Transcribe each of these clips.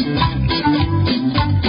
「なんだって」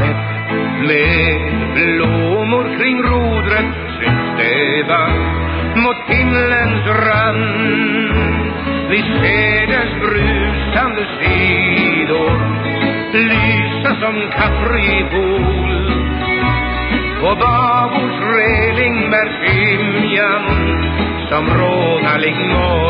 vattnet med blommor kring rodret synstäva mot himlens rand. Vi ser dess brusande sidor lysa som kaprihol. På babords reling bär timjan som rånarlig mål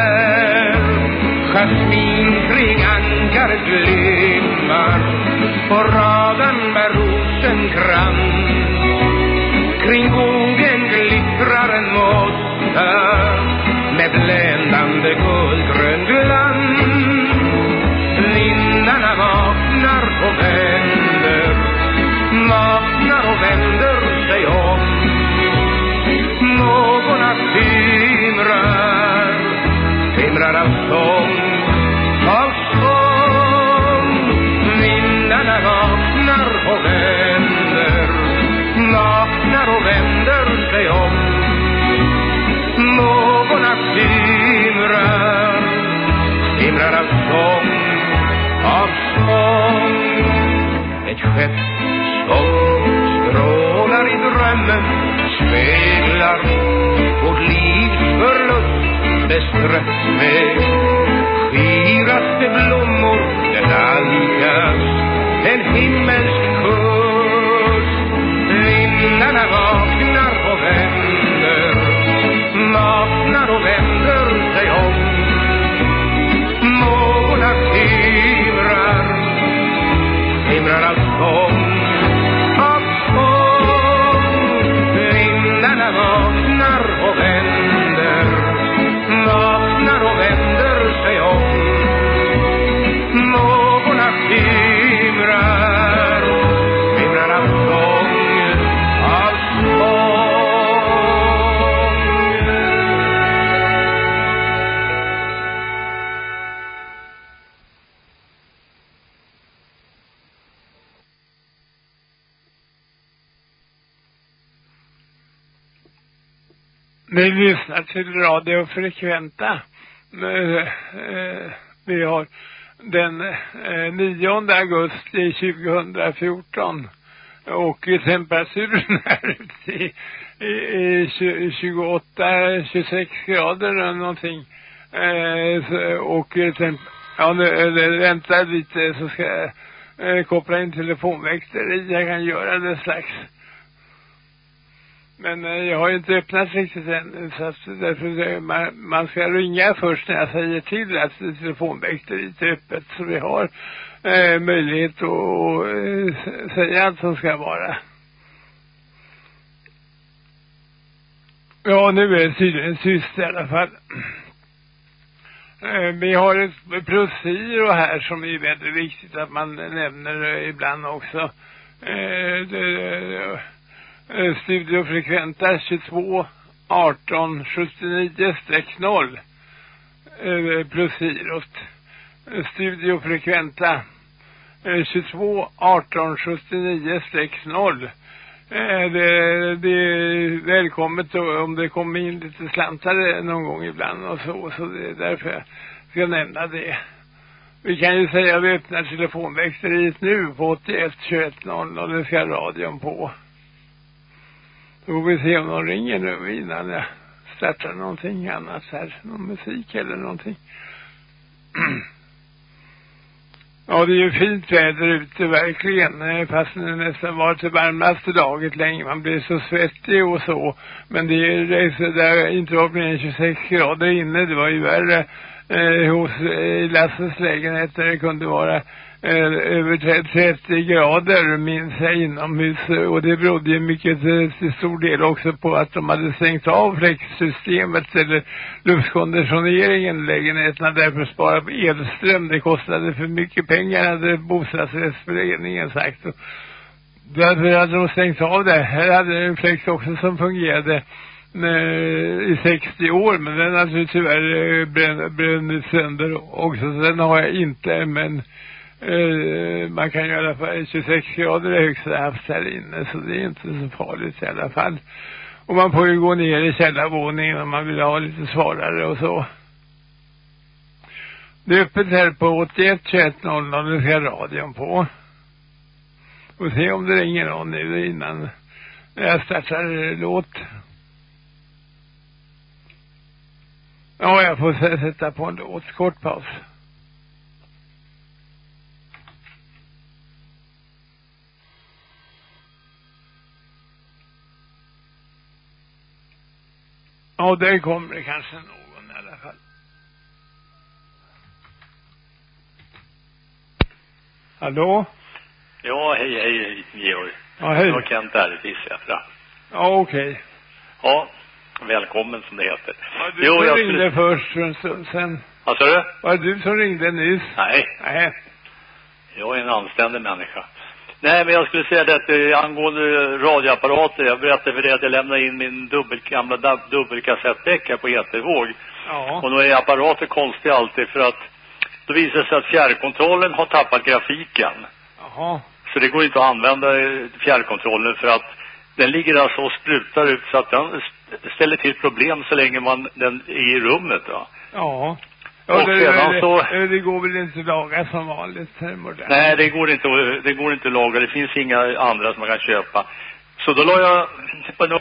att kring ankar glimmar på raden med rosenkrans stjärt som strålar i drömmen speglar vårt livs förlust bestrött med skiraste blommor Det andas en himmelsk kust. vindarna vaknar och vänder vaknar och vänder. Ni lyssnar till Radio Frekventa. Eh, vi har den 9 augusti 2014 och temperaturen här ute i, i, 28, 26 grader eller någonting. Eh, och ja, nu, eh, vänta lite så ska jag koppla in telefonväxter. Jag kan göra det strax. Men eh, jag har ju inte öppnat riktigt än. Så att därför eh, man, man ska ringa först när jag säger till att telefonväkteriet är öppet. Så vi har eh, möjlighet att eh, säga allt som ska vara. Ja, nu är det tydligen tyst i alla fall. Eh, vi har ett plusgiro här som är väldigt viktigt att man nämner eh, ibland också. Eh, det, studiofrekventa 22 18 79 0 plus girot. Eh, studiofrekventa 22 18 79 0 det, det är välkommet om det kommer in lite slantare någon gång ibland och så. Så det är därför jag ska nämna det. Vi kan ju säga att vi öppnar telefonväxteriet nu på 81 21 0 och Det ska radion på. Då får vi se om de ringer nu innan jag startar någonting annat här. Någon musik eller någonting. ja, det är ju fint väder ute verkligen. Eh, fast det nästan varit det varmaste daget länge. Man blir så svettig och så. Men det är det så där inte var mer än 26 grader inne. Det var ju värre eh, hos eh, Lasses lägenhet där det kunde vara Eh, över 30 grader minns jag inomhus och det berodde ju mycket till stor del också på att de hade stängt av fläktsystemet eller luftkonditioneringen i lägenheterna därför spara på elström. Det kostade för mycket pengar hade bostadsrättsföreningen sagt. Och därför hade de stängt av det. Här hade en fläkt också som fungerade eh, i 60 år men den har tyvärr eh, brunnit sönder också. så Den har jag inte men Uh, man kan ju i alla fall 26 grader är högsta haft här inne så det är inte så farligt i alla fall. Och man får ju gå ner i källarvåningen om man vill ha lite svalare och så. Det är öppet här på 81 21 00 det ska radion på. Och se om det ringer någon nu innan jag startar låt. Ja, jag får sätta på en låt. Kort paus. Ja, där kommer det kanske någon i alla fall. Hallå? Ja, hej, hej, Georg. Ja, hej. Det var Kent där i Fissätra. Ja, okej. Okay. Ja, välkommen som det heter. Var du jo, som jag ringde skulle... först för en stund sen? Vad sa du? Var det du som ringde nyss? Nej. Nej. Jag är en anständig människa. Nej, men jag skulle säga det att eh, angående radioapparater, jag berättade för dig att jag lämnade in min dubbel, gamla dubbelkassettdäck här på etervåg. Ja. Och då är apparater konstiga alltid för att då visar det sig att fjärrkontrollen har tappat grafiken. Jaha. Så det går inte att använda eh, fjärrkontrollen för att den ligger alltså och sprutar ut så att den ställer till problem så länge man den är i rummet va. Ja. Ja, och det, sedan det, så... Det går väl inte att laga som vanligt. Nej, det går inte, det går inte att laga. Det finns inga andra som man kan köpa. Så då la jag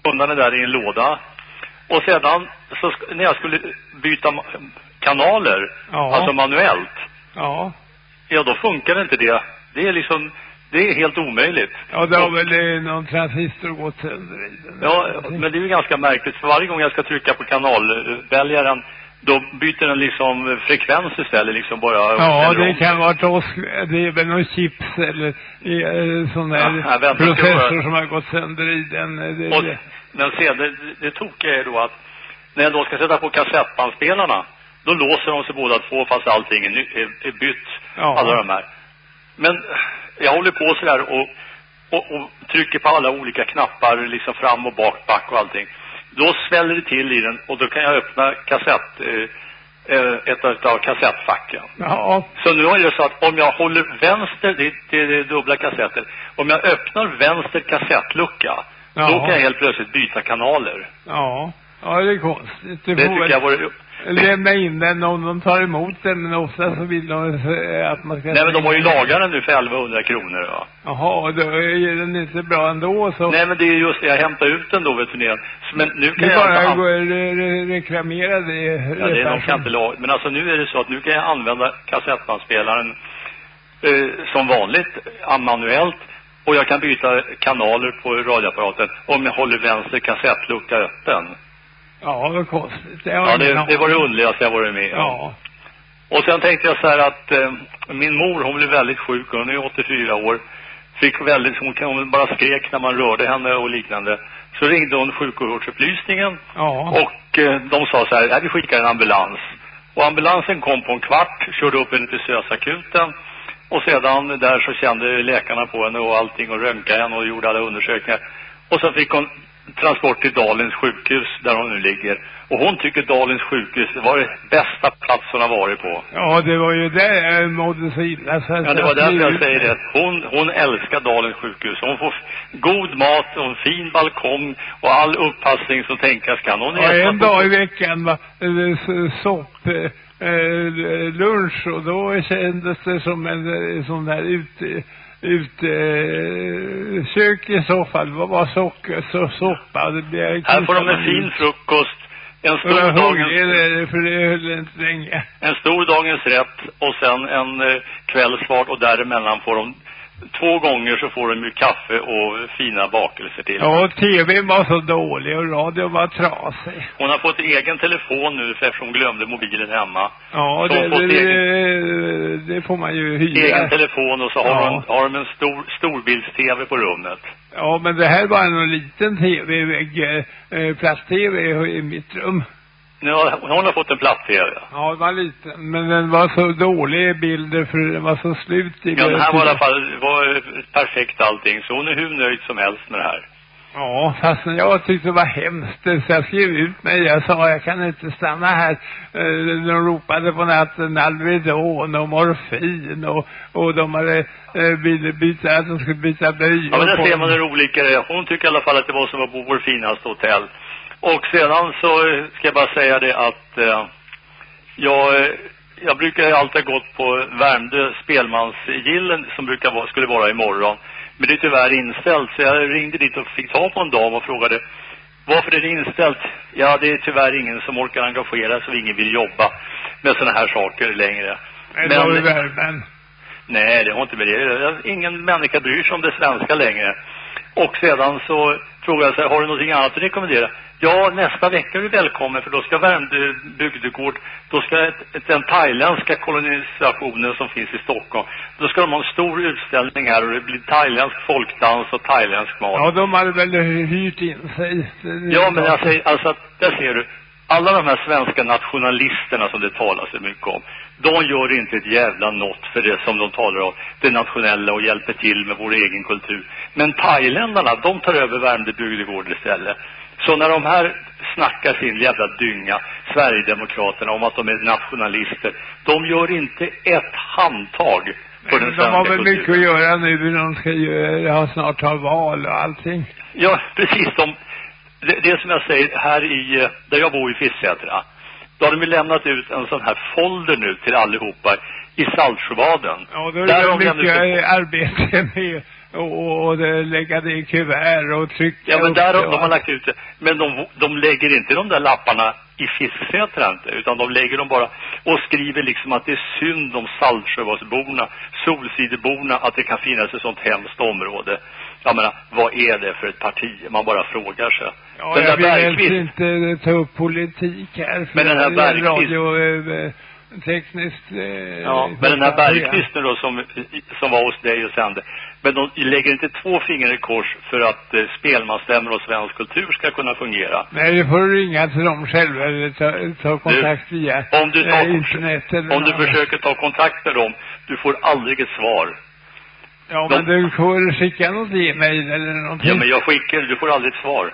undan det där i en låda. Och sedan, så när jag skulle byta kanaler, ja. alltså manuellt. Ja. Ja, då funkar inte det. Det är liksom, det är helt omöjligt. Ja, det har väl någon transistor gått sönder i den. Ja, men det är ju ganska märkligt. För varje gång jag ska trycka på kanalväljaren då byter den liksom frekvens istället liksom bara. Ja, det kan vara tosk, det är väl någon chips eller eh, sån där ja, processor som har gått sönder i den. Eh, det, och, men se, det, det tokiga är då att när jag då ska sätta på kassettbandspelarna, då låser de sig båda två fast allting är, är, är bytt. Ja. Alla de här. Men jag håller på så där och, och, och trycker på alla olika knappar liksom fram och bak, back och allting då sväller det till i den och då kan jag öppna kassett, eh, eh ett av kassettfacken. Ja. Så nu är det så att om jag håller vänster, det, det, det är dubbla kassetter, om jag öppnar vänster kassettlucka, ja. då kan jag helt plötsligt byta kanaler. Ja. Ja, det är konstigt. Det, det tycker jag vore... Lämna in den om de tar emot den, men ofta så vill de att man ska... Nej, men de har ju lagat den nu för 1100 kronor, va? Jaha, då är den inte bra ändå, så... Nej, men det är just det, jag hämtar ut den då, vet du Men nu kan du jag... bara gå re re reklamera det. Ja, det är de kan inte laga. Men alltså nu är det så att nu kan jag använda kassettbandspelaren eh, som vanligt, manuellt. Och jag kan byta kanaler på radioapparaten om jag håller vänster kassettlucka öppen. Ja, vad konstigt. Det ja, det, det var det underligaste jag varit med. Ja. Och sen tänkte jag så här att eh, min mor, hon blev väldigt sjuk. Hon är 84 år. Fick väldigt, hon, hon bara skrek när man rörde henne och liknande. Så ringde hon sjukvårdsupplysningen. Ja. Och eh, de sa så här, vi skickar en ambulans. Och ambulansen kom på en kvart, körde upp henne till SÖS-akuten. Och sedan där så kände läkarna på henne och allting och röntgade henne och gjorde alla undersökningar. Och så fick hon transport till Dalens sjukhus där hon nu ligger. Och hon tycker Dalens sjukhus var det bästa plats hon har varit på. Ja, det var ju där jag mådde så illa. Så ja, det var därför jag säger det. Hon, hon älskar Dalens sjukhus. Hon får god mat och en fin balkong och all upppassning som tänkas kan. Hon ja, en dag i veckan var sopp eh, lunch och då kändes det som en sån där ute utekök i så fall. Det var socker, så soppa. Det blir Här får de en fin frukost. En stor jag dagens... Det, för det höll inte länge. En stor dagens rätt och sen en eh, kvällsvart och däremellan får de två gånger så får de ju kaffe och fina bakelser till. Ja, tv var så dålig och radio var trasig. Hon har fått egen telefon nu för eftersom hon glömde mobilen hemma. Ja, det, det, egen, det, får man ju hyra. Egen telefon och så har, ja. de, har de en stor storbilds-tv på rummet. Ja, men det här var en liten tv, vägg, eh, plast-tv i mitt rum. Nu har, hon har fått en platt-tv. Ja, det var liten. Men den var så dålig bilder för den var så slut i Ja, den här var i alla fall var perfekt allting. Så hon är hur nöjd som helst med det här. Ja, fast jag tyckte det var hemskt. Så jag skrev ut mig. Jag sa, jag kan inte stanna här. Eh, de ropade på natten Alvedon och morfin och, och de hade eh, ville byta, att de skulle byta blöjor. Ja, men där ser man hur olika det är. Hon tycker i alla fall att det var som att bo på vår finaste hotell. Och sedan så ska jag bara säga det att eh, jag, jag brukar alltid gått på Värmdö spelmansgillen som brukar vara, skulle vara imorgon. Men det är tyvärr inställt så jag ringde dit och fick ta på en dam och frågade varför är det inställt? Ja, det är tyvärr ingen som orkar engagera sig och ingen vill jobba med sådana här saker längre. Men, Men har du värmen? Nej, det har inte med det. Ingen människa bryr sig om det svenska längre. Och sedan så frågade jag så här, har du någonting annat att rekommendera? Ja, nästa vecka är du välkommen för då ska Värmdö bygdegård, då ska ett, den thailändska kolonisationen som finns i Stockholm, då ska de ha en stor utställning här och det blir thailändsk folkdans och thailändsk mat. Ja, de hade väl hyrt in sig. Ja, men jag säger, alltså, där ser du, alla de här svenska nationalisterna som det talas så mycket om, de gör inte ett jävla något för det som de talar om, det nationella och hjälper till med vår egen kultur. Men thailändarna, de tar över Värmdö bygdegård istället. Så när de här snackar sin jävla dynga, Sverigedemokraterna, om att de är nationalister, de gör inte ett handtag på den svenska De har väl mycket att göra nu, de ska ha snart ha val och allting. Ja, precis. De, det, det som jag säger, här i, där jag bor i Fisksätra, då har de ju lämnat ut en sån här folder nu till allihopa i Saltsjöbaden. Ja, då är det mycket de arbete med och, och lägga det i kuvert och trycka Ja, men där de, de har lagt ut det. Men de, de lägger inte de där lapparna i Fisksätra inte, utan de lägger dem bara och skriver liksom att det är synd om Saltsjöbadsborna, Solsideborna, att det kan finnas ett sånt hemskt område. Jag menar, vad är det för ett parti? Man bara frågar sig. Ja, den jag vill Bergqvist... inte ta upp politik här. Men den här Bergqvist... Radio, eh, tekniskt... Eh, ja, men den här Bergqvisten då som, som var hos dig och sände. Men de lägger inte två fingrar i kors för att eh, spelmansstämmor och svensk kultur ska kunna fungera. Nej, det får du ringa till dem själva eller ta, ta kontakt du, via om du tar, eh, internet eller Om du försöker ta kontakt med dem, du får aldrig ett svar. Ja, de, men du får skicka något e-mail eller någonting. Ja, men jag skickar, du får aldrig ett svar.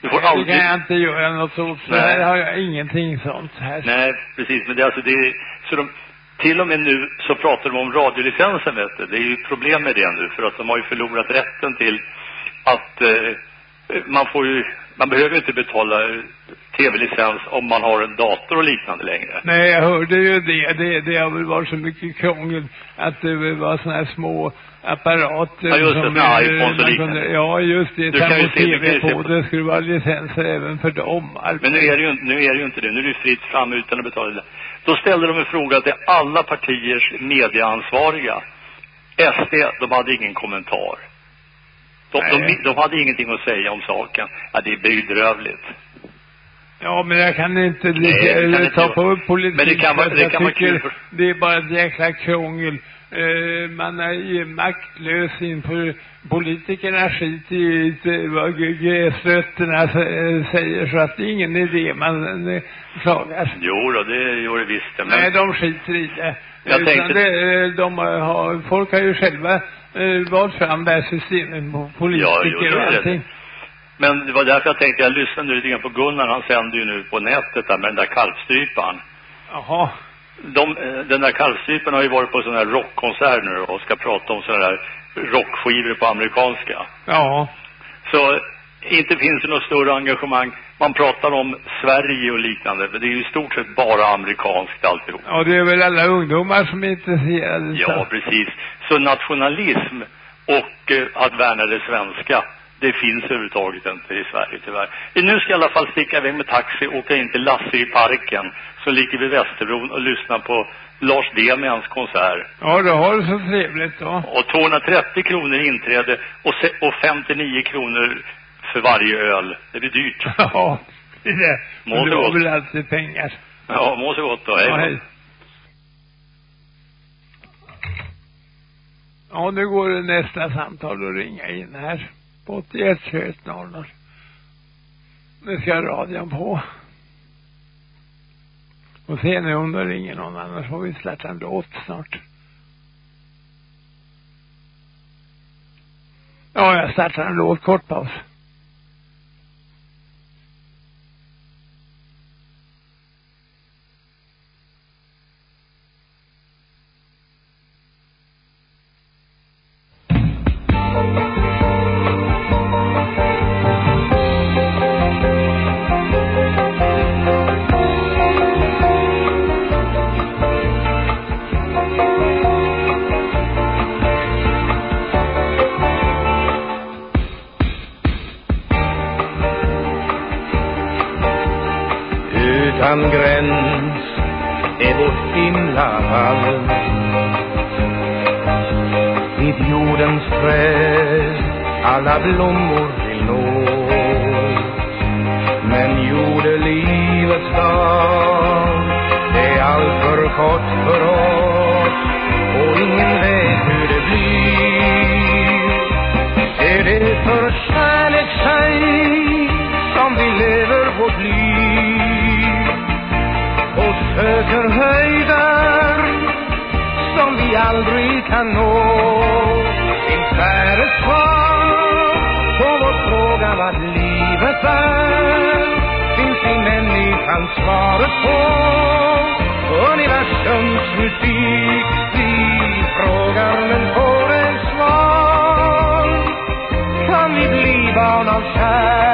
Du får Nej, aldrig... det kan jag inte göra något åt. Så här har jag ingenting sånt här. Nej, precis. Men det är alltså, det är, så de, till och med nu så pratar de om radiolicensen, vet du. Det är ju problem med det nu, för att de har ju förlorat rätten till att eh, man får ju, man behöver inte betala tv-licens om man har en dator och liknande längre. Nej, jag hörde ju det. Det, det har väl varit så mycket krångel att det var såna här små apparater. Ja, just det, som är, iPhones och liknande. Ja, just det. Du kan ju se, TV på. på. Det skulle vara licenser även för dem. Men nu är det ju, nu är det ju inte det. Nu är det fritt fram utan att betala det. Då ställde de en fråga till alla partiers medieansvariga. SD, de hade ingen kommentar. De, de, de, hade ingenting att säga om saken. Ja, det är bedrövligt. Ja, men jag kan inte Nej, eller, ta på politik. Men det kan vara, det kan vara kul för... Det är bara ett jäkla krångel. Uh, man är ju maktlös inför politikerna skit i vad gräsrötterna säger så att det är ingen idé man uh, klagar. Jo då, det gör det visst. Men... Nej, de skiter i det. Jag Utan tänkte... det, de har, folk har ju själva valt fram det här systemet på politiker ja, och allting. Men det var därför jag tänkte, jag lyssnade lite grann på Gunnar, han sänder ju nu på nätet där med den där kalvstrypan. Jaha. De, eh, den där kalvstrypan har ju varit på sån här rockkonsert nu och ska prata om sådana där rockskivor på amerikanska. Ja. Så inte finns det något större engagemang. Man pratar om Sverige och liknande, men det är ju i stort sett bara amerikanskt alltihop. Ja, det är väl alla ungdomar som är intresserade. Ja, precis. Så nationalism och eh, att värna det svenska, det finns överhuvudtaget inte i Sverige tyvärr. Nu ska jag i alla fall sticka iväg med taxi och åka in till Lasse i parken som ligger vid Västerbron och lyssna på Lars Demians konsert. Ja, det har du så trevligt då. Och 230 kronor inträde och, och 59 kronor för varje öl. Det blir dyrt. Ja, det är det. Må så väl alltid pengar. Ja, må så gott då. Hej. Ja, hej. Ja, nu går det nästa samtal att ringa in här på 81 21 00. Nu ska radion på. Och se nu om det ringer någon, annars får vi släppa en låt snart. Ja, jag startar en låt, kort paus. kan svaret på universums musik. Vi frågar men får ett svar. Kan vi bli barn av kärlek?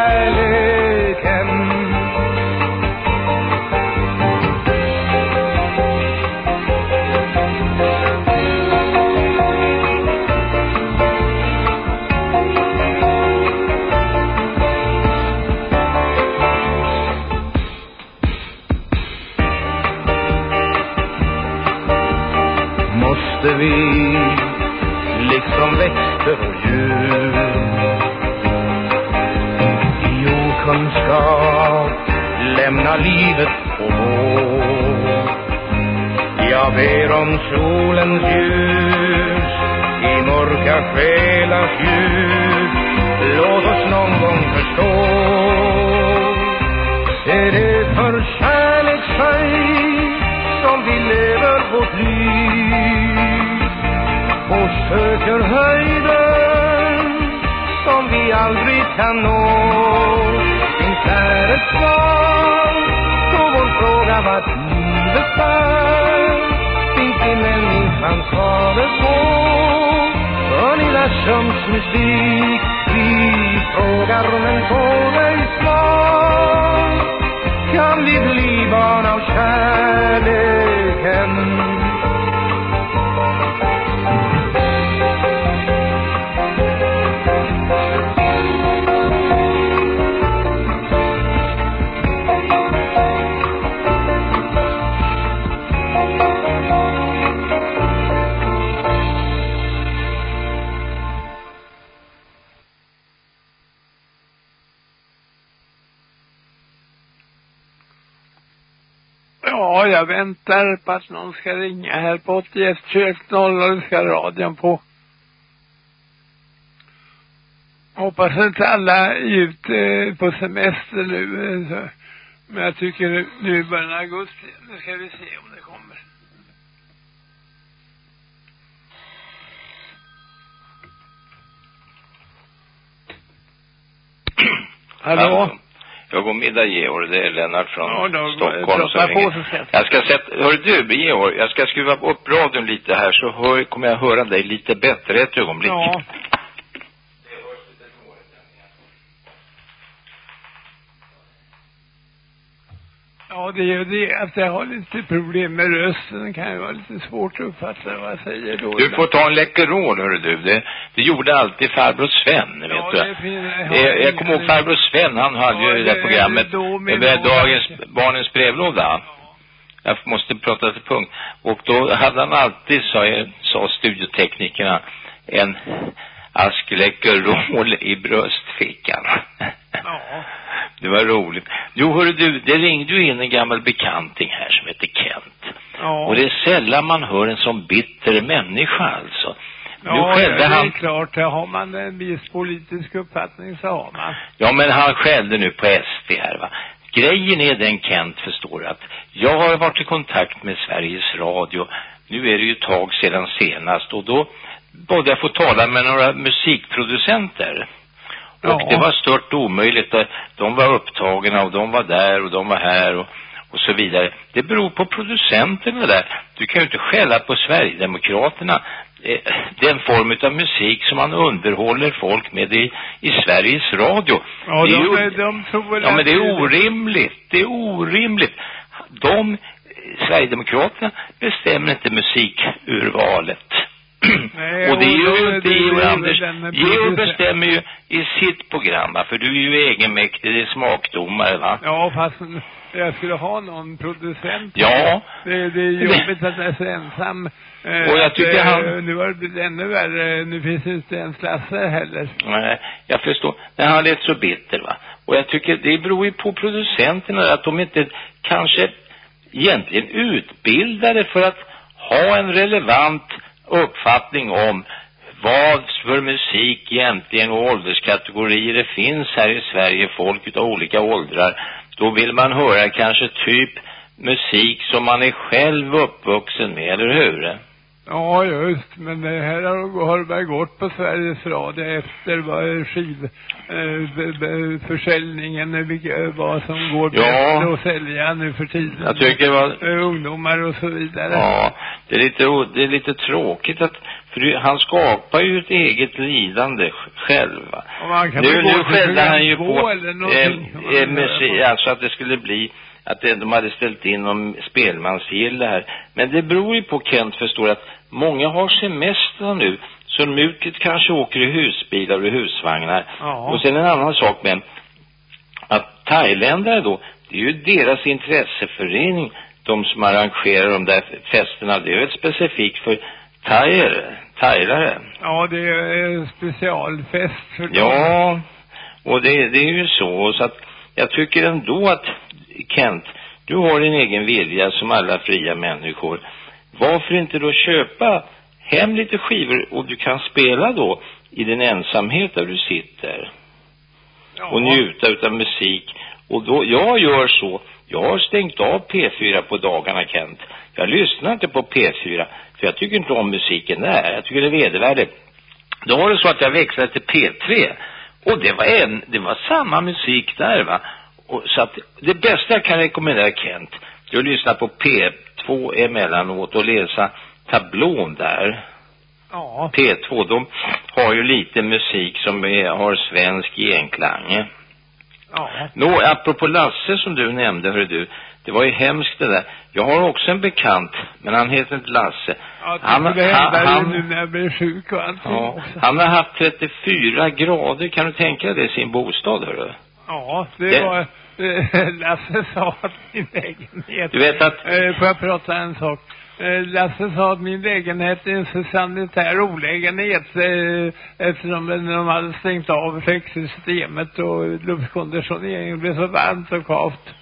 Jag ber om solens ljus i mörka själars ljus, Låt oss någon gång förstå. Är det för kärleks som vi lever vårt liv och söker höjden som vi aldrig kan nå? Finns där ett svar på vår fråga ni خان تو الشمس نسيك في frågar men tåröjd svar kan vi bli barn av kärleken jag väntar på att någon ska ringa här på 81 21 00 ska radion på. Hoppas inte alla är ute på semester nu. Så. Men jag tycker nu i början av augusti, nu ska vi se om det kommer. Hallå? Jag går middag Georg, det är Lennart från Ja, då, Stockholm som på så jag. Jag ska sätta, hör du Georg, jag ska skruva upp radion lite här så hör, kommer jag höra dig lite bättre ett ögonblick. Ja. Ja, det är ju det att jag har lite problem med rösten. Det kan ju vara lite svårt att uppfatta vad jag säger då. Du får ta en Läkerol, hörru du. Det, det gjorde alltid farbror Sven, vet Ja, du. det är fin- jag jag, jag kommer ihåg farbror Sven, han hade Ja, ju det där programmet då med dagens, barnens brevlåda. Jag måste prata till punkt. Och då hade han alltid, sa, jag- sa studioteknikerna, en ask Läkerol i bröstfickan. Ja. Det var roligt. Jo, hörru du, det ringde ju in en gammal bekanting här som heter Kent. Ja. Och det är sällan man hör en sån bitter människa alltså. Ja, nu skällde det är han, klart. Har man en viss politisk uppfattning så har man. ja men han skällde nu på SD här va. Grejen är den Kent förstår att jag har varit i kontakt med Sveriges Radio. Nu är det ju ett tag sedan senast och då bad jag få tala med några musikproducenter. Och det var stört omöjligt. De var upptagna och de var där och de var här och, och så vidare. Det beror på producenterna där. Du kan ju inte skälla på Sverigedemokraterna. Eh, Den form av musik som man underhåller folk med i, i Sveriges Radio. Ja, det är de, ju, de tror ja men det är orimligt. Det är orimligt. De, eh, Sverigedemokraterna bestämmer inte musikurvalet. Nej, och det är ju inte Georg Anders. Georg bestämmer ju i sitt program va? För du är ju egenmäktig, det är smakdomare va? Ja, fast jag skulle ha någon producent. Ja. Det, det är jobbigt att jag är så ensam. Eh, Och jag tycker eh, han- Nu har det blivit ännu värre. Nu finns det inte ens klasser heller. Nej, jag förstår. Nej, han lät så bitter va. Och jag tycker det beror ju på producenterna att de inte kanske egentligen utbildade för att ha en relevant uppfattning om vad för musik egentligen och ålderskategorier det finns här i Sverige, folk utav olika åldrar. Då vill man höra kanske typ musik som man är själv uppvuxen med, eller hur? Ja, just. Men det här har, väl gått på Sveriges Radio efter vad skiv, eh, vilka, vad som går Ja. bättre att sälja nu för tiden. Jag tycker det var Eh, Ungdomar och så vidare. Ja, det är lite, det är lite tråkigt att, för han skapar ju ett eget lidande sj- själv Nu, nu skällde han ju på, eh, eh, musik, alltså att det skulle bli, att de hade ställt in om spelmansgille här. Men det beror ju på, Kent förstår att många har semester nu, så muket kanske åker i husbilar och husvagnar. Ja. Och sen en annan sak med att thailändare då, det är ju deras intresseförening, de som arrangerar de där festerna. Det är väl specifikt för thaier, thailare. Ja, det är specialfest för dem. Ja, och det, det är ju så. Så att jag tycker ändå att, Kent, du har din egen vilja som alla fria människor. Varför inte då köpa hem lite skivor och du kan spela då i din ensamhet där du sitter Ja. och njuta utav musik. Och då, jag gör så, jag har stängt av P4 på dagarna Kent. Jag lyssnar inte på P4, för jag tycker inte om musiken där. Jag tycker det är vedervärdigt. Då var det så att jag växlade till P3. Och det var en, det var samma musik där va. Och, så att det bästa jag kan rekommendera Kent, det är att lyssna på P2 emellanåt och läsa tablån där. Ja. P2, de har ju lite musik som är, har svensk genklang. Ja. Nå, apropå Lasse som du nämnde, hör du. Det var ju hemskt det där. Jag har också en bekant, men han heter inte Lasse. Ja, det Han- han- nu när jag blev sjuk och allting Ja, också. han har haft 34 grader, kan du tänka dig det i sin bostad, hörru? Ja, det, Det- var, Lasse sa att min lägenhet, Du vet att, eh, får jag prata en sak? Eh, Lasse sa att min lägenhet är en så sanitär olägenhet eh, eftersom de hade stängt av fläktsystemet och luftkonditioneringen blev så varmt och kavt.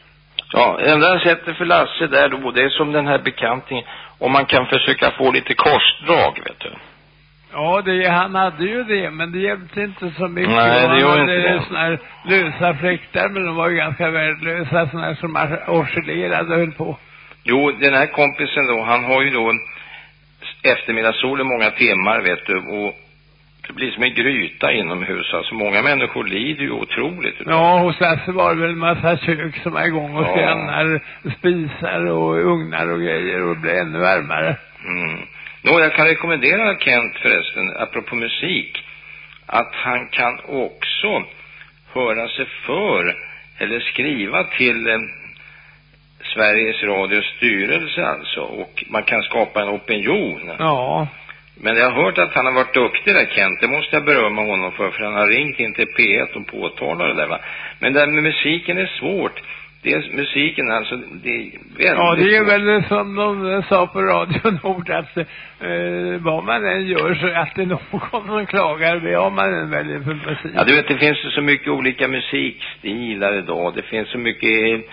ja, enda sättet för Lasse där då, det är som den här bekantingen, om man kan försöka få lite korsdrag, vet du. Ja, det, han hade ju det, men det hjälpte inte så mycket. Nej, det han inte hade det. såna här lösa fläktar, men de var ju ganska värdelösa, såna här som oscillerade och höll på. Jo, den här kompisen då, han har ju då eftermiddagssol i många timmar, vet du, och det blir som en gryta inomhus. Alltså många människor lider ju otroligt. Ja, hos Lasse var det väl en massa kök som var igång och Ja. skrannar, spisar och ugnar och grejer och det blev ännu varmare. Mm. Nå, jag kan rekommendera Kent förresten, apropå musik, att han kan också höra sig för, eller skriva till eh, Sveriges Radios styrelse alltså, och man kan skapa en opinion. Ja. Men jag har hört att han har varit duktig där Kent, det måste jag berömma honom för, för han har ringt in till P1 och påtalat det där va. Men det här med musiken är svårt. Det är musiken alltså, det är Ja, det är väl som de sa på Radio Nord att eh, vad man än gör så är det någon som klagar vad man än väljer för musik. Ja, du vet, det finns så mycket olika musikstilar idag. Det finns så mycket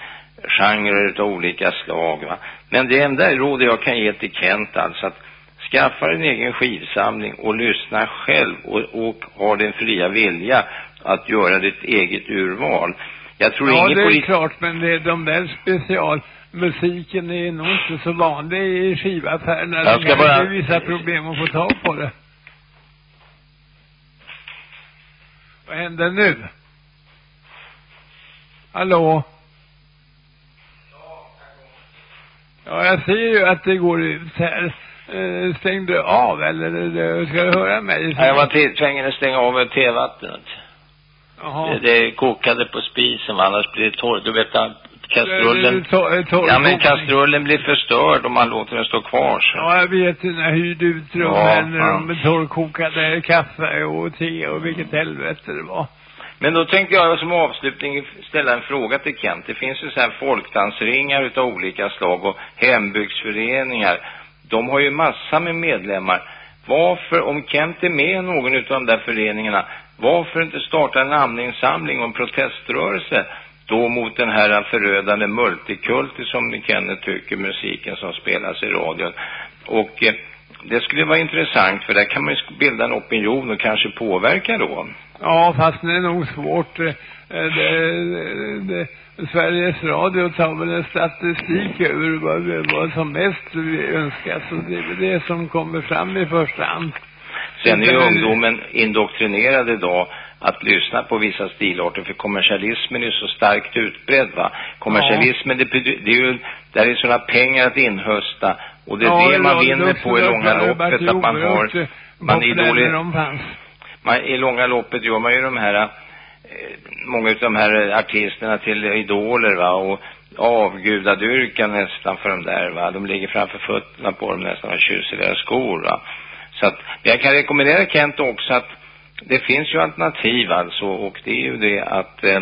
genrer av olika slag, va. Men det enda råd jag kan ge till Kent, alltså att skaffa en egen skivsamling och lyssna själv och, och ha den fria vilja att göra ditt eget urval. Jag tror ja, ingen det är klart, men det, de där specialmusiken är nog inte så vanlig i skivaffärerna. Jag ska Det bara- är vissa problem att få tag på det. Vad händer nu? Hallå? Ja, jag ser ju att det går ut här. Eh, stängde du av eller ska du höra mig? Ja, jag var tvungen att stänga av tevattnet. Jaha. Det, kokade på spisen, va? annars blir det torrt. Du vet att kastrullen... To- torr- Ja, men kastrullen blir förstörd om man låter den stå kvar så. Ja, jag vet när jag hyrde ut rum Ja, ja. de torrkokade kaffe och te och vilket helvete det var. Men då tänkte jag som avslutning ställa en fråga till Kent. Det finns ju så här folkdansringar utav olika slag och hembygdsföreningar. De har ju massa med medlemmar. Varför, om Kent är med i någon utav de där föreningarna, varför inte starta en namninsamling och en proteströrelse då mot den här förödande multikulti som ni känner, tycker musiken som spelas i radion. Och eh, det skulle vara intressant för där kan man ju bilda en opinion och kanske påverka då. Ja, fast det är nog svårt. Eh, eh Det, eh, det, Sveriges Radio tar väl en statistik över vad, vad som mest önskas och det är det som kommer fram i första hand. Sen är ju Men- ungdomen indoktrinerad idag att lyssna på vissa stilarter för kommersialismen är ju så starkt utbredd va. Kommersialismen det, betyder- det är ju, där är sådana pengar att inhösta och det är Ja, det man ja, vinner det på i långa det loppet att man har, man är dålig, man, i långa loppet gör man ju de här, eh, många av de här artisterna till idoler va och avgudadyrkan nästan för de där va. De ligger framför fötterna på dem nästan och kysser deras skor va. Så att, jag kan rekommendera Kent också att det finns ju alternativ alltså och det är ju det att eh,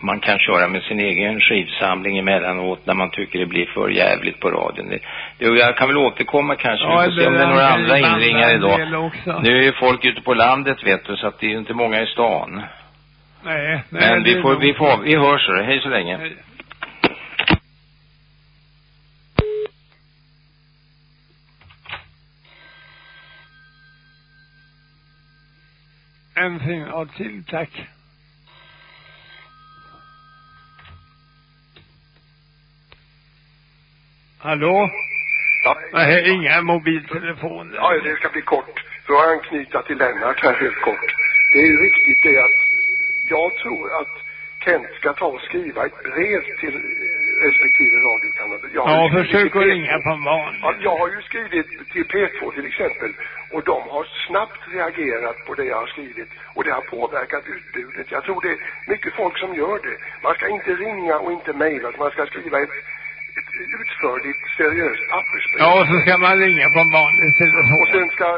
man kan köra med sin egen skivsamling emellanåt när man tycker det blir för jävligt på radion. Det, det, jag kan väl återkomma kanske, vi får se om det är några andra inringare idag. Nu är ju folk ute på landet vet du, så att det är ju inte många i stan. Nej, nej, Men vi får, vi får, vi hörs så hej så länge. Hej. En signal till, tack. Hallå? Ja, Nej, inga mobiltelefoner. ja, det ska bli kort. Har jag anknyta till Lennart här helt kort. Det är ju riktigt det att jag tror att Kent ska ta och skriva ett brev till respektive radiokanal. Jag ja, försök att ringa på en. Ja, jag har ju skrivit till P2 till exempel och de har snabbt reagerat på det jag har skrivit och det har påverkat utbudet. Jag tror det är mycket folk som gör det. Man ska inte ringa och inte mejla, man ska skriva ett, ett utförligt, seriöst pappersbrev. Ja, och så ska man ringa på en vanlig telefon. Och sen ska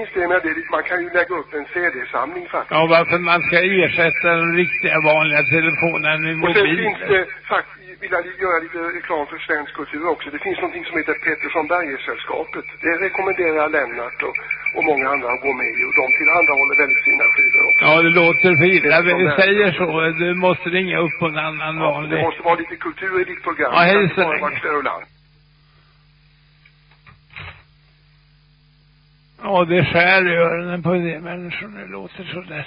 instämmer det. Man kan ju lägga upp en CD-samling faktiskt. Ja, varför man ska ersätta den riktiga vanliga telefonen med mobil. Och sen finns det faktiskt, vill jag göra lite reklam för svensk kultur också. Det finns någonting som heter Pettersson Berger-sällskapet. Det rekommenderar Lennart och, och många andra att gå med i. Och de tillhandahåller väldigt fina skivor också. Ja, det låter för illa. Vi säger så. Du måste ringa upp på en annan ja, vanlig. Det måste vara lite kultur i ditt program. Ja, hej så länge. Ja, det skär i öronen på en del människor det låter så där.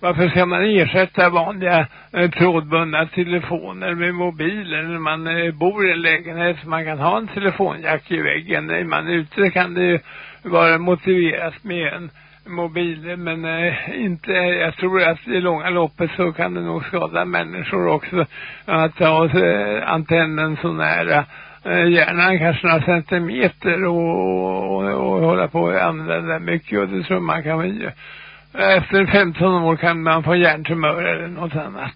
Varför ska man ersätta vanliga eh, trådbundna telefoner med mobiler när man eh, bor i en lägenhet så man kan ha en telefonjack i väggen. När man är ute kan det ju vara motiverat med en mobil men eh, inte, jag tror att i långa loppet så kan det nog skada människor också att ha eh, antennen så nära eh, hjärnan kanske några centimeter och, och, och hålla på och använda mycket och det tror man kan ju. Efter 15 år kan man få hjärntumör eller något annat.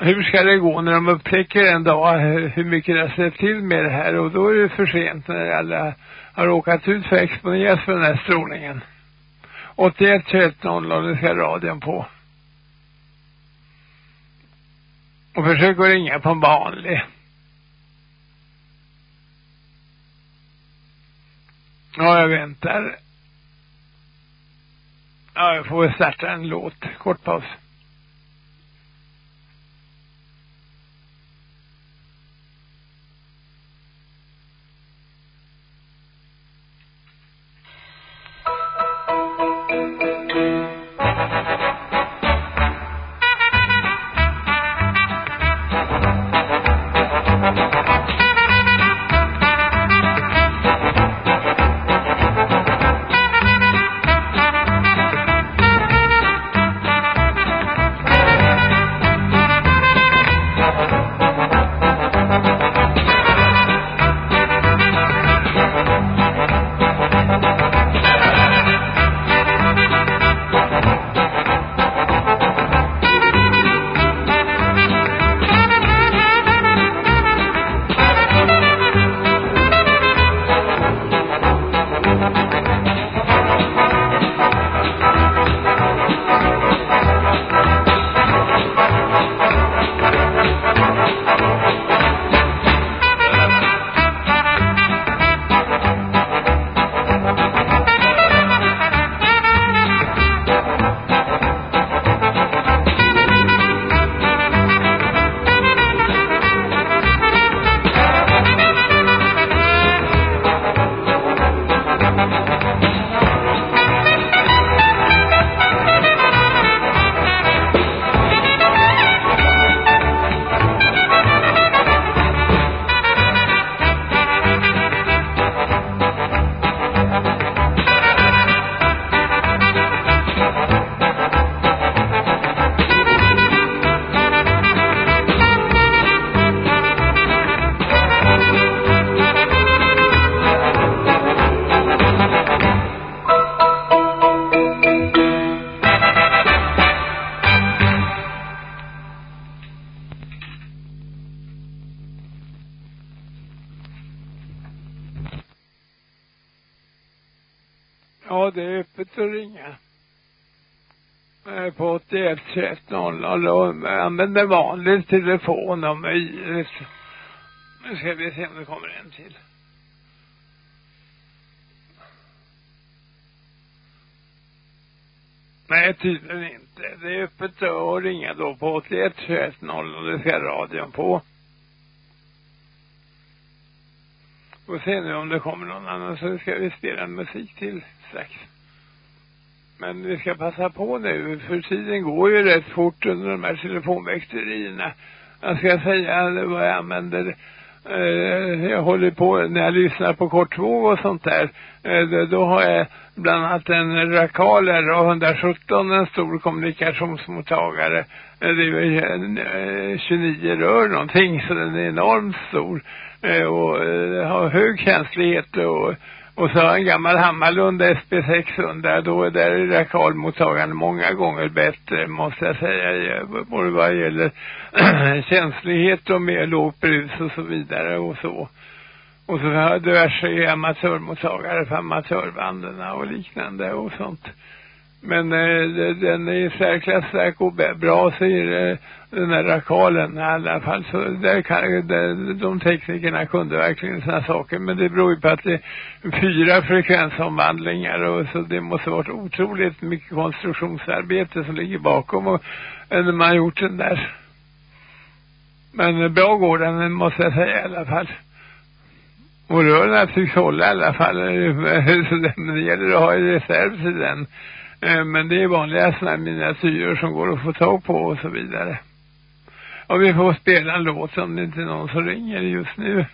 Hur ska det gå när de upptäcker en dag hur mycket det har släppt till med det här och då är det för sent när alla har råkat ut för att exponeras för den här strålningen. 81 21 00 ska radion på. Och försök att ringa på en vanlig. Ja, jag väntar. Ja, jag får starta en låt. Kort paus. Använder vanlig telefon om möjligt. Nu ska vi se om det kommer en till. Nej, tydligen inte. Det är öppet att ringa då på 81 21 00 och det ska radion på. Och se nu om det kommer någon annan så ska vi spela musik till strax. Men vi ska passa på nu, för tiden går ju rätt fort under de här telefonväxterierna. Jag ska säga vad jag använder eh, jag håller på när jag lyssnar på kortvåg och sånt där. Eh, då har jag bland annat en Rakaler och 117 en stor kommunikationsmottagare. Eh, det är 29 eh, rör någonting så den är enormt stor. Eh, och eh, har hög känslighet och och så har en gammal Hammarlunda SP600, då är där rakalmottagaren många gånger bättre, måste jag säga, både vad gäller känslighet och mer lågt brus och så vidare och så. Och så har jag diverse amatörmottagare för amatörbanden och liknande och sånt. Men eh, den är i särklass stark bra säger eh, den där rakalen i alla fall. Så där kan, där, de teknikerna kunde verkligen sådana saker. Men det beror ju på att det är fyra frekvensomvandlingar och så det måste varit otroligt mycket konstruktionsarbete som ligger bakom och eh, när man har gjort den där. Men eh, bra går den måste jag säga i alla fall. Och rören tycks hålla i alla fall. Men det gäller att ha i reserv till den. Eh, men det är vanliga sådana här miniatyrer som går att få tag på och så vidare. Och vi får spela en låt om det inte är någon som ringer just nu.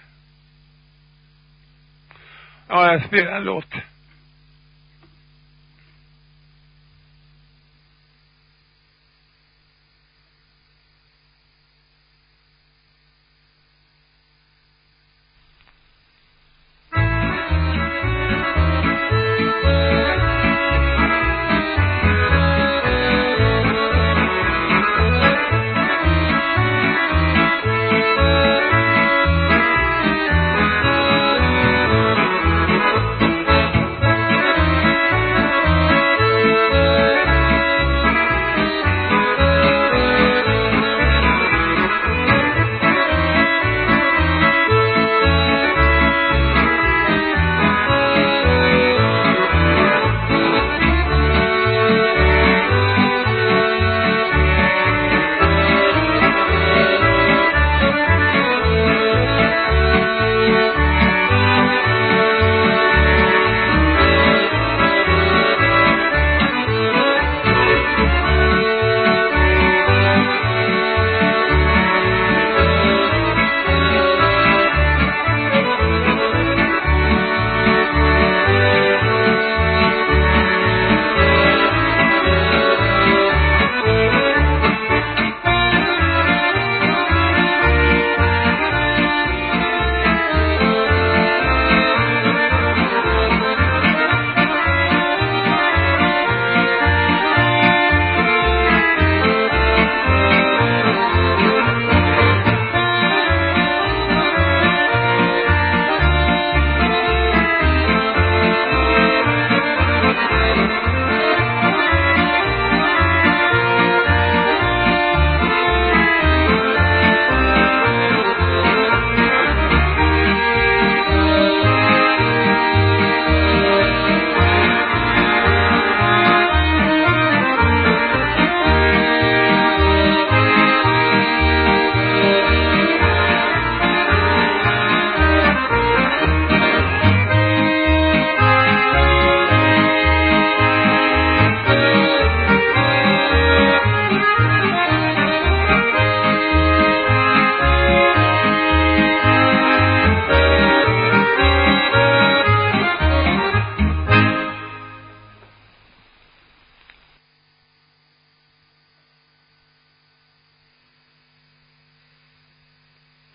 Ja, jag spelar en låt.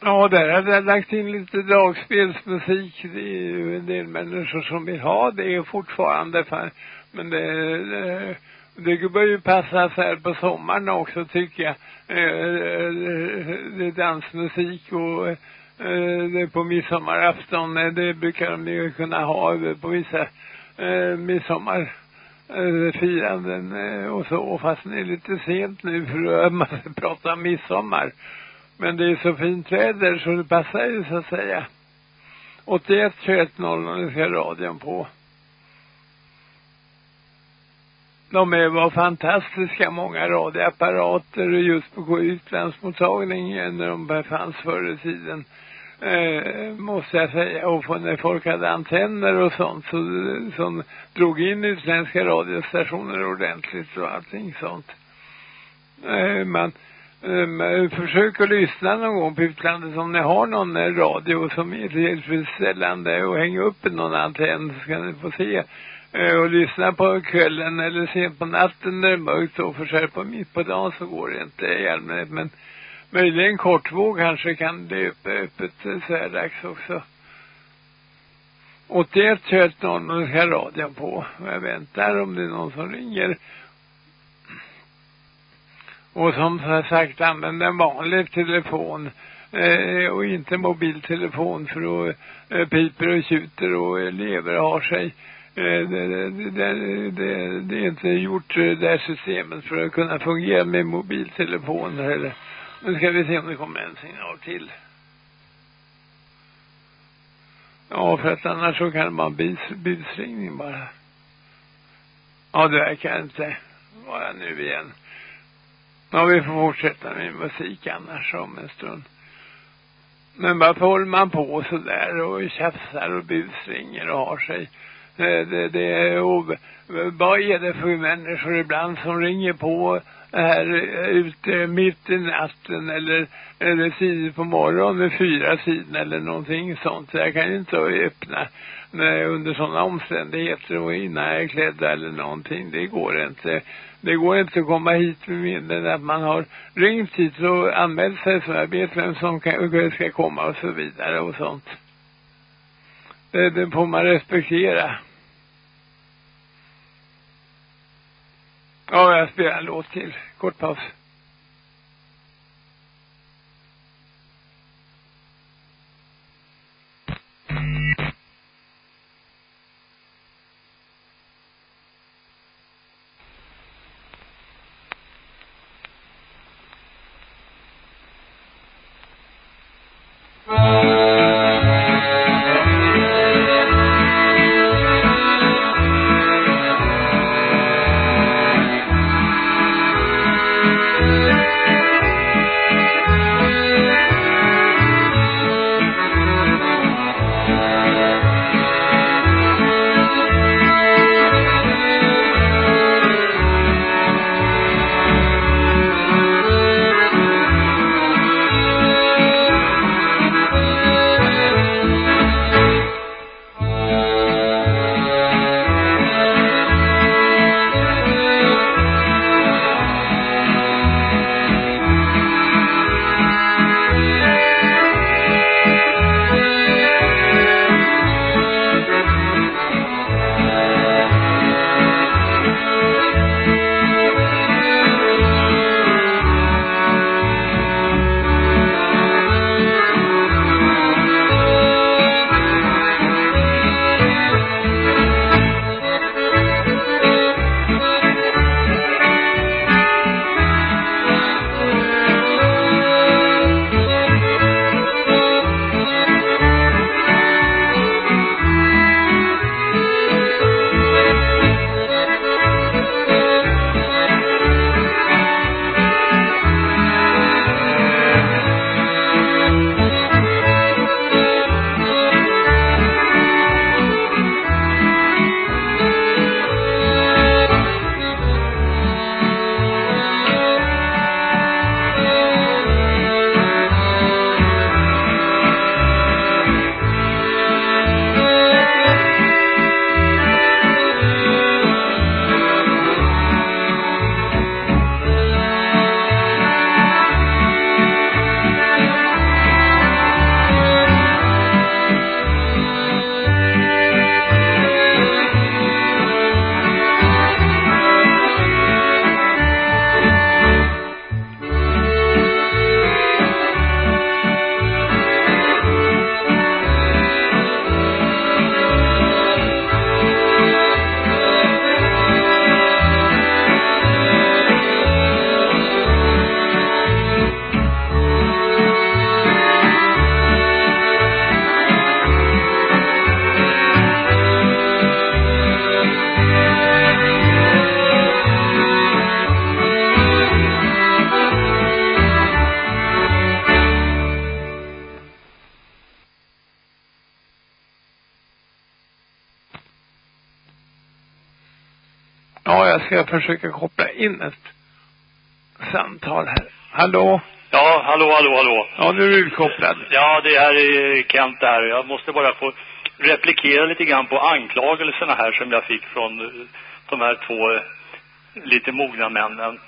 Ja, där hade jag lagt in lite dragspelsmusik. Det är ju en del människor som vill ha det fortfarande. För, men det, det, det bör ju passa så här på sommaren också tycker jag. Det är dansmusik och det är på midsommarafton. Det brukar de ju kunna ha på vissa midsommar firanden och så, fast det är lite sent nu för att man pratar om midsommar. Men det är så fint väder så det passar ju så att säga. 81 21 00 ska radion på. De är, var fantastiska många radioapparater och just på utlandsmottagningen när de fanns förr i tiden. Eh, måste jag säga. Och när folk hade antenner och sånt så, som drog in utländska radiostationer ordentligt och allting sånt. Eh, man Um, försök att lyssna någon gång på utlandet om ni har någon eh, radio som är tillfredsställande och hänga upp någon antenn så kan ni få se uh, och lyssna på kvällen eller sent på natten när det är mörkt och för på mitt på dagen så går det inte i allmänhet men möjligen kortvåg kanske kan det öppet, öppet så här dags också. 81 21 00 ska radion på. Jag väntar om det är någon som ringer. Och som sagt använd en vanlig telefon eh, och inte mobiltelefon för då eh, piper och tjuter och elever har sig. Det, det, det, det, det är inte gjort det här systemet för att kunna fungera med mobiltelefoner eller. Nu ska vi se om det kommer en signal till. Ja, för att annars så kan det vara en bus, busringning bara. Ja, det verkar inte vara nu igen. Ja, vi får fortsätta med musik annars om en stund. Men varför håller man på så där och tjafsar och busringer och har sig? Det, det, det är, och, vad är det för människor ibland som ringer på här eh, ute mitt i natten eller, eller tidigt på morgonen fyra sidor eller någonting sånt. Så jag kan inte öppna när, under sådana omständigheter och innan jag är klädd eller någonting. Det går inte. Det går inte att komma hit med mindre att man har ringt hit och anmält sig så jag vet vem som kan, ska komma och så vidare och sånt. Det, det får man respektera. Ja, jag spelar en låt till. Kort paus. Ska jag försöka koppla in ett samtal här. Hallå? Ja, hallå, hallå, hallå. Ja, nu är du utkopplad. Ja, det här är Kent där. Jag måste bara få replikera lite grann på anklagelserna här som jag fick från eh, de här två eh, lite mogna männen.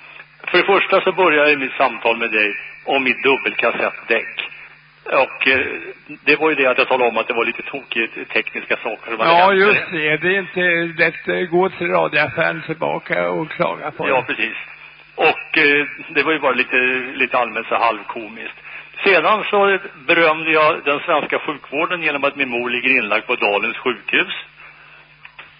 För det första så började jag mitt samtal med dig om mitt dubbelkassettdäck. Och eh, det var ju det att jag talade om att det var lite tokigt tekniska saker. som hade Ja, hänt. just det. Det är inte lätt att gå till radioaffären tillbaka och klaga på Ja, det. precis. Och eh, det var ju bara lite, lite allmänt så halvkomiskt. Sedan så berömde jag den svenska sjukvården genom att min mor ligger inlagd på Dalens sjukhus.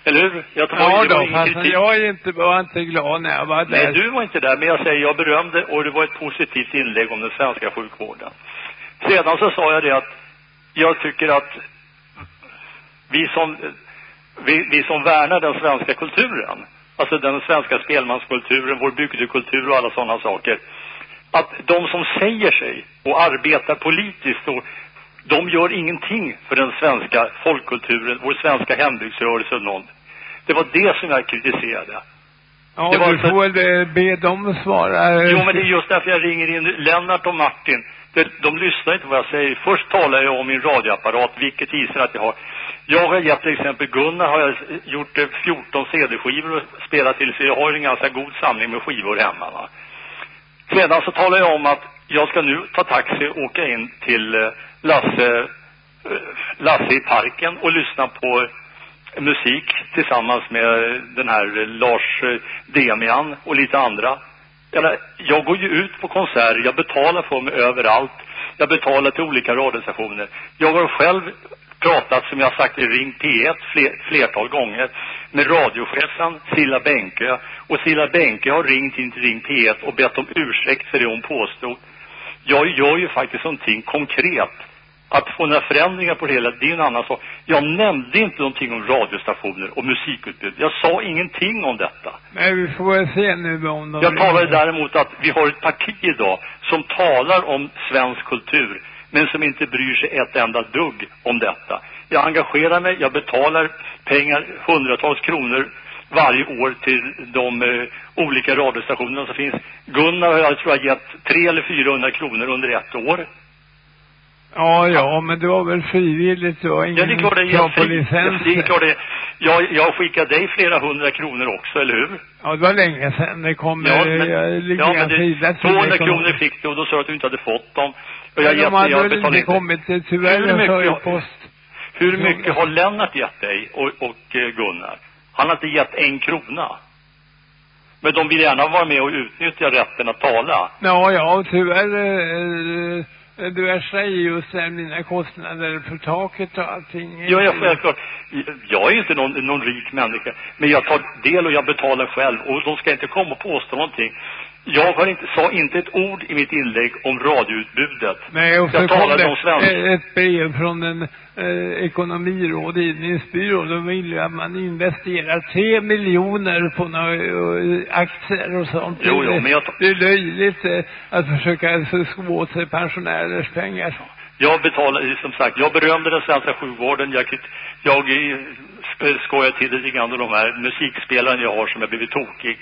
Eller hur? Jag tar, Ja då, fast kritik. jag är inte, var inte glad när jag var där. Nej, du var inte där, men jag säger jag berömde och det var ett positivt inlägg om den svenska sjukvården. Sedan så sa jag det att jag tycker att vi som, vi, vi som värnar den svenska kulturen, alltså den svenska spelmanskulturen, vår bygdekultur och alla sådana saker, att de som säger sig och arbetar politiskt och de gör ingenting för den svenska folkkulturen, vår svenska hembygdsrörelse och någon. Det var det som jag kritiserade. Ja, det var du får väl be dem svara. Jo, men det är just därför jag ringer in Lennart och Martin. De, de lyssnar inte på vad jag säger. Först talar jag om min radioapparat, vilket visar att jag har. Jag har gett till exempel Gunnar har jag gjort eh, 14 CD-skivor och spelat till, så jag har en ganska god samling med skivor hemma. Va? Sedan så talar jag om att jag ska nu ta taxi och åka in till eh, Lasse, eh, Lasse i parken och lyssna på musik tillsammans med den här Lars Demian och lite andra. Jag, jag går ju ut på konserter, jag betalar för mig överallt. Jag betalar till olika radiostationer. Jag har själv pratat, som jag har sagt i Ring P1 fler, flertal gånger, med radiochefen Silla Bänke. Och Silla Bänke har ringt in till Ring P1 och bett om ursäkt för det hon påstod. Jag gör ju faktiskt någonting konkret. Att få några förändringar på det hela, det är en annan sak. Jag nämnde inte någonting om radiostationer och musikutbud. Jag sa ingenting om detta. Men vi får väl se nu om de... Jag talade däremot att vi har ett parti idag som talar om svensk kultur, men som inte bryr sig ett enda dugg om detta. Jag engagerar mig, jag betalar pengar, hundratals kronor varje år till de eh, olika radiostationerna som finns. Gunnar har jag tror jag gett 300 eller 400 kronor under ett år. Ja, ja, men det var väl frivilligt. Det var ingen Ja, det är klart det krav på licens. Det är klart det. Jag, jag skickar dig flera hundra kronor också, eller hur? Ja, det var länge sedan. Det kom... Ja, men, jag ja, men det, till 200 ekonomiskt. kronor fick du och då sa du att du inte hade fått dem. Och jag, Men de hade jag väl inte kommit, tyvärr. Hur jag mycket har- post. Hur mycket har Lennart gett dig och, och eh, Gunnar? Han har inte gett en krona. Men de vill gärna vara med och utnyttja rätten att tala. Ja, ja, tyvärr, eh, eh, det värsta är just mina kostnader för taket och allting. Ja, ja, självklart. Jag är inte någon, någon rik människa. Men jag tar del och jag betalar själv. Och de ska inte komma och påstå någonting. Jag har inte, sa inte ett ord i mitt inlägg om radioutbudet. Nej, och så jag kom talade det om svensk. eh, ett brev från en eh, ekonomirådgivningsbyrå. De vill ju att man investerar tre miljoner på några eh, aktier och sånt. Jo, jo, men jag- Det är löjligt eh, att försöka sko åt sig pensionärers pengar. Jag betalar, som sagt, jag berömde den svenska sjukvården. Jag, jag eh, sk- skojar till det lite grann om de här musikspelarna jag har som har blivit tokig.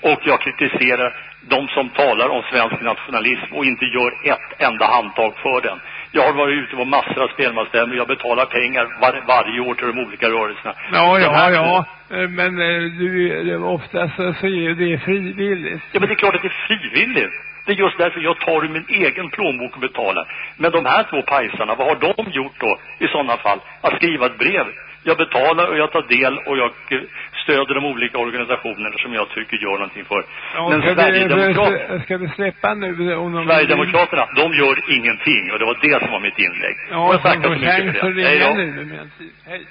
Och jag kritiserar de som talar om svensk nationalism och inte gör ett enda handtag för den. Jag har varit ute på massor av spelmansstämmor. Jag betalar pengar var, varje år till de olika rörelserna. Ja, ja, ja. Eh, Men eh, du, oftast så så är det frivilligt. Ja, men det är klart att det är frivilligt. Det är just därför jag tar ur min egen plånbok och betalar. Men de här två pajsarna, vad har de gjort då i sådana fall? Att skriva ett brev. Jag betalar och jag tar del och jag eh, stöder de olika organisationerna som jag tycker gör någonting för. Ja, Men ska, Sverigedemokrat, vi, ska vi släppa nu om de Sverigedemokraterna, de gör ingenting. Och det var det som var mitt inlägg. och Ja, jag så tackar så mycket för det. Hej då. nu. Hej.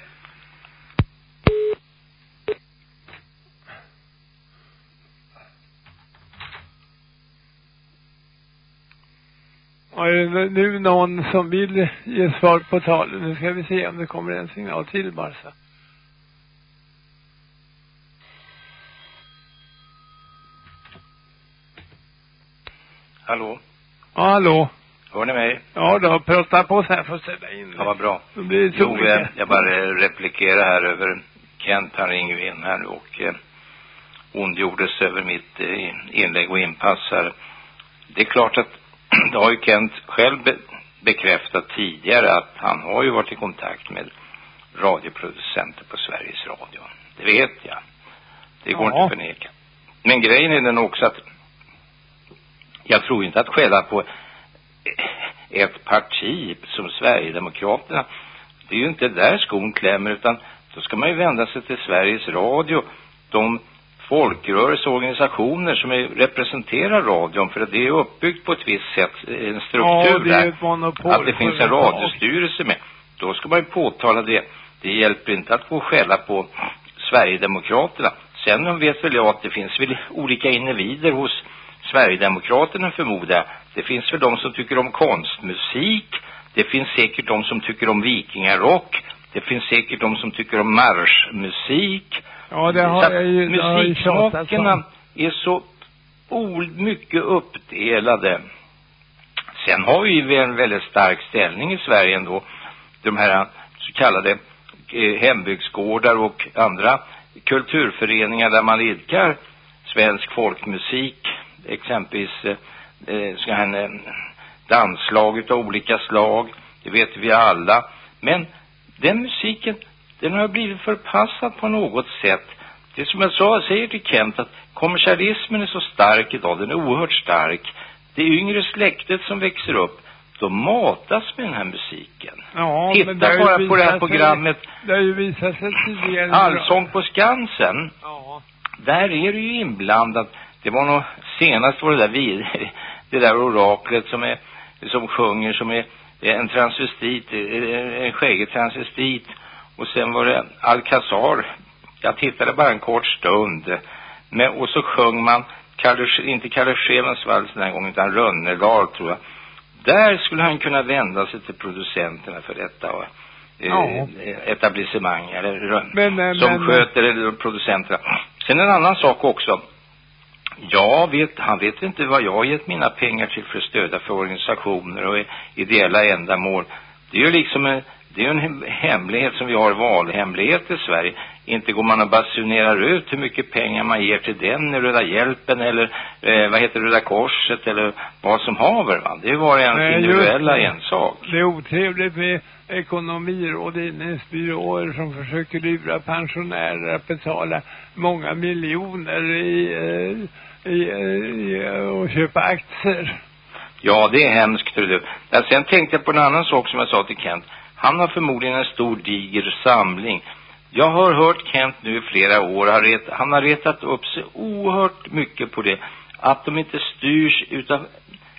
Är det nu någon som vill ge svar på talet? Nu ska vi se om det kommer en signal till bara så. Hallå? Ja, hallå. Hör ni mig? Ja då, prata på så här för att ställa in. Ja, vad bra. Blir det så Jo, eh, jag bara replikerar här över Kent, han ringer in här nu och eh, ondgjordes över mitt eh, inlägg och inpass här. det är klart att det har ju Kent själv be bekräftat tidigare att han har ju varit i kontakt med radioproducenter på Sveriges Radio. Det vet jag. Det går ja. inte att förneka. Men grejen är den också att jag tror inte att skälla på ett parti som Sverigedemokraterna. Det är ju inte där skon klämmer utan då ska man ju vända sig till Sveriges Radio. De folkrörelseorganisationer som är, representerar radion för att det är uppbyggt på ett visst sätt, en struktur ja, det är ett monopol att det finns en radiostyrelse med. Då ska man ju påtala det. Det hjälper inte att gå och skälla på Sverigedemokraterna. Sen vet väl jag att det finns väl olika individer hos Sverigedemokraterna förmodar Det finns väl de som tycker om konstmusik. Det finns säkert de som tycker om vikingarock. Det finns säkert de som tycker om marschmusik. Ja, det har jag ju Musiksmakerna är så mycket uppdelade. Sen har vi en väldigt stark ställning i Sverige ändå. De här så kallade eh, hembygdsgårdar och andra kulturföreningar där man idkar svensk folkmusik, exempelvis eh, eh ska han, eh, danslag utav olika slag, det vet vi alla. Men den musiken, den har blivit förpassad på något sätt. Det är som jag sa, säger till Kent att kommersialismen är så stark idag, den är oerhört stark. Det yngre släktet som växer upp, de matas med den här musiken. Ja, Titta men det bara på det här programmet. Sig, det har ju visat sig tidigare. Allsång på Skansen. Ja. Där är det ju inblandat. Det var nog senast var det där vid, det där oraklet som är, som sjunger som är en transvestit, en skäggig transvestit. Och sen var det Alcazar. Jag tittade bara en kort stund. Men, och så sjöng man, Kalle, inte Kalle Schewens vals den här gången, utan Rönnerdal tror jag. Där skulle han kunna vända sig till producenterna för detta och eh, ja. etablissemang eller men, men, som men, sköter eller producenterna. Sen en annan sak också. Jag vet, han vet inte vad jag har gett mina pengar till för att stödja för organisationer och ideella ändamål. Det är ju liksom en, det är en hemlighet som vi har valhemlighet i Sverige. Inte går man och basunerar ut hur mycket pengar man ger till den, Röda Hjälpen eller eh, vad heter Röda Korset eller vad som haver va. Det är var en Nej, individuella ensak. Det är otrevligt med ekonomirådgivningsbyråer som försöker lura pensionärer att betala många miljoner i, eh, i, i, i och köpa aktier. Ja, det är hemskt, du. Ja, sen tänkte jag på en annan sak som jag sa till Kent. Han har förmodligen en stor diger samling. Jag har hört Kent nu i flera år. Har ret, han har retat upp sig oerhört mycket på det. Att de inte styrs utav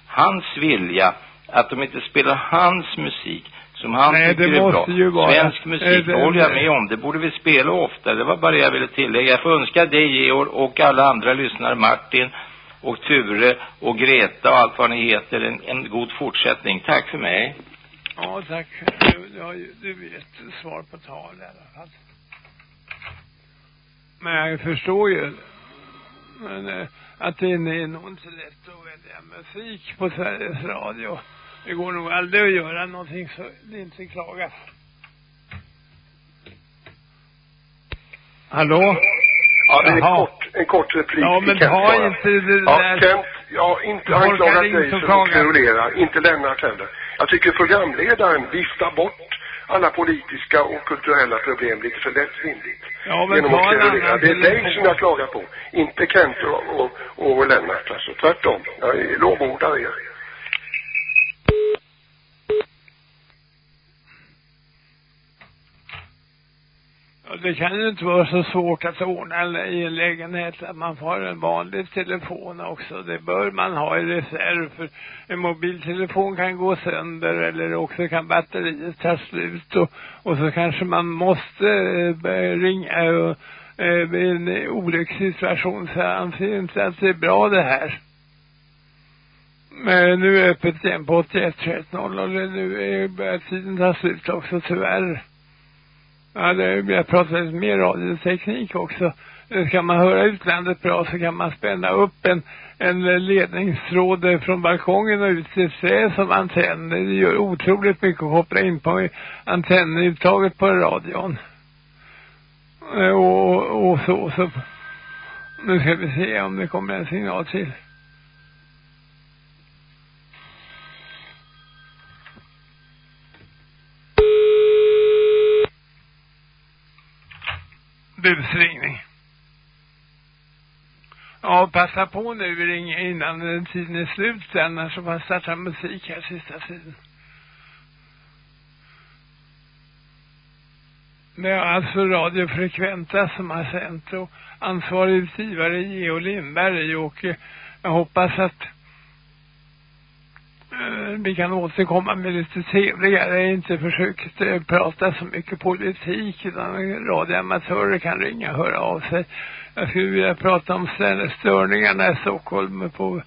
hans vilja. Att de inte spelar hans musik som han Nej, tycker det är bra. Ju vara. Svensk musik det, håller jag med om. Det borde vi spela ofta. Det var bara det jag ville tillägga. Jag får önska dig, Georg, och alla andra lyssnare, Martin och Ture och Greta och allt vad ni heter, en, en god fortsättning. Tack för mig. Ja, tack. Du, du, du vet svar på tal i alla fall. Men jag förstår ju men, äh, att det är nog inte lätt att välja musik på Sveriges Radio. Det går nog aldrig att göra någonting så det inte klagas. Hallå? Ja, det är en kort, en kort replik. Ja, men ha inte det ja, där... Kent, ja, inte anklagat dig för att kverulera. Inte Lennart heller. Jag tycker programledaren viftar bort alla politiska och kulturella problem lite för lättvindigt. Ja, men genom att kverulera. Det är dig som jag klagar på. Inte Kent och, och, och Lennart alltså. Tvärtom. Jag lovordar er. Det kan ju inte vara så svårt att ordna i en lägenhet att man får en vanlig telefon också. Det bör man ha i reserv för en mobiltelefon kan gå sönder eller också kan batteriet ta slut och, och så kanske man måste eh, ringa och eh, vid en olyckssituation så jag anser inte att det är bra det här. Men nu är öppet igen på 8130 och nu är börjar tiden ta slut också tyvärr. Ja, det, jag pratar lite mer radioteknik också. Eh, ska man höra utlandet bra så kan man spänna upp en, en ledningstråd från balkongen och ut till trä som antenn. Det gör otroligt mycket att koppla in på antennuttaget på radion. Eh, och, och så, så. Nu ska vi se om det kommer en signal till. Busringning. Ja, passa på nu ring innan tiden är slut sen, annars så får jag starta musik här sista tiden. Det är alltså Radio Frekventa som har sänt och ansvarig utgivare Geo Lindberg och jag hoppas att Eh, vi kan återkomma med lite trevligare. Inte försökt eh, prata så mycket politik utan radioamatörer kan ringa och höra av sig. Jag skulle vilja prata om störningarna i Stockholm på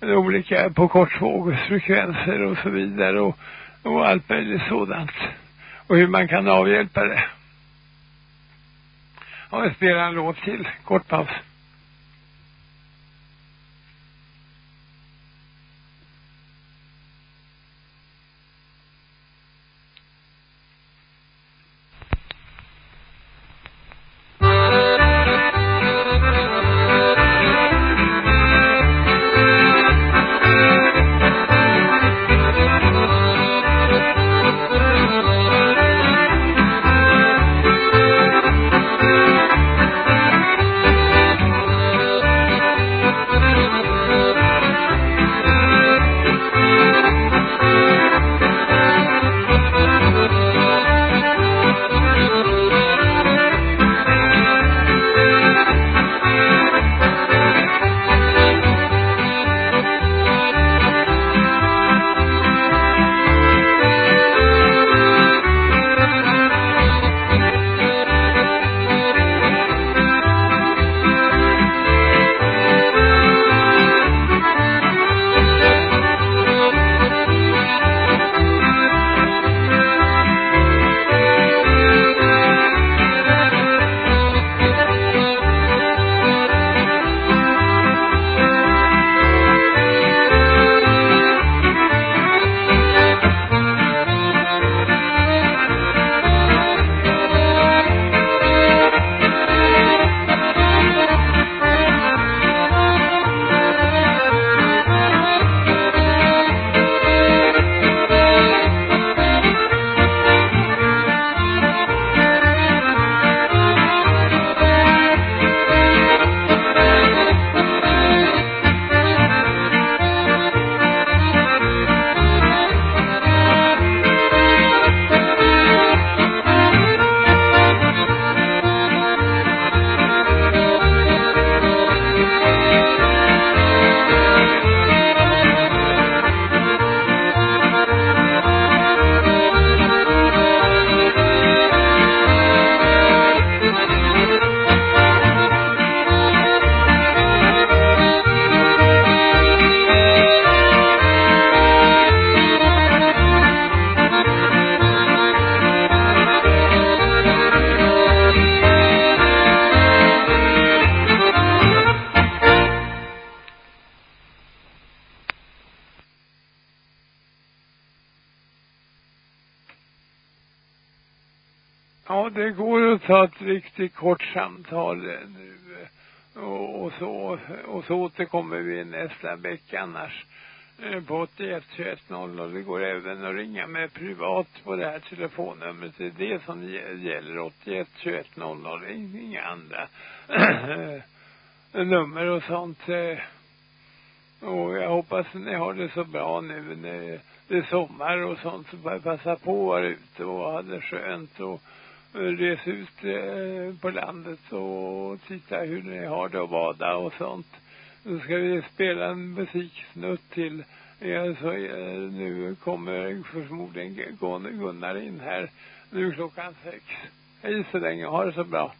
eh, olika, på kortvågsfrekvenser och så vidare och, och allt möjligt sådant. Och hur man kan avhjälpa det. Ja, jag spelar en låt till. Kort paus. Riktigt kort samtal eh, nu eh, och, och så och så återkommer vi nästa vecka annars eh, på 81 21 00. Det går även att ringa med privat på det här telefonnumret. Det är det som gäller 81 21 00. Inga andra nummer och sånt. Och jag hoppas ni har det så bra nu när det är sommar och sånt. Så bara passa på att vara ute och ha det skönt och resa ut eh, på landet och titta hur ni har det och bada och sånt. Nu ska vi spela en musiksnutt till. Ja, så, eh, nu kommer förmodligen Gunnar in här nu klockan sex. Hej så länge, ha det så bra.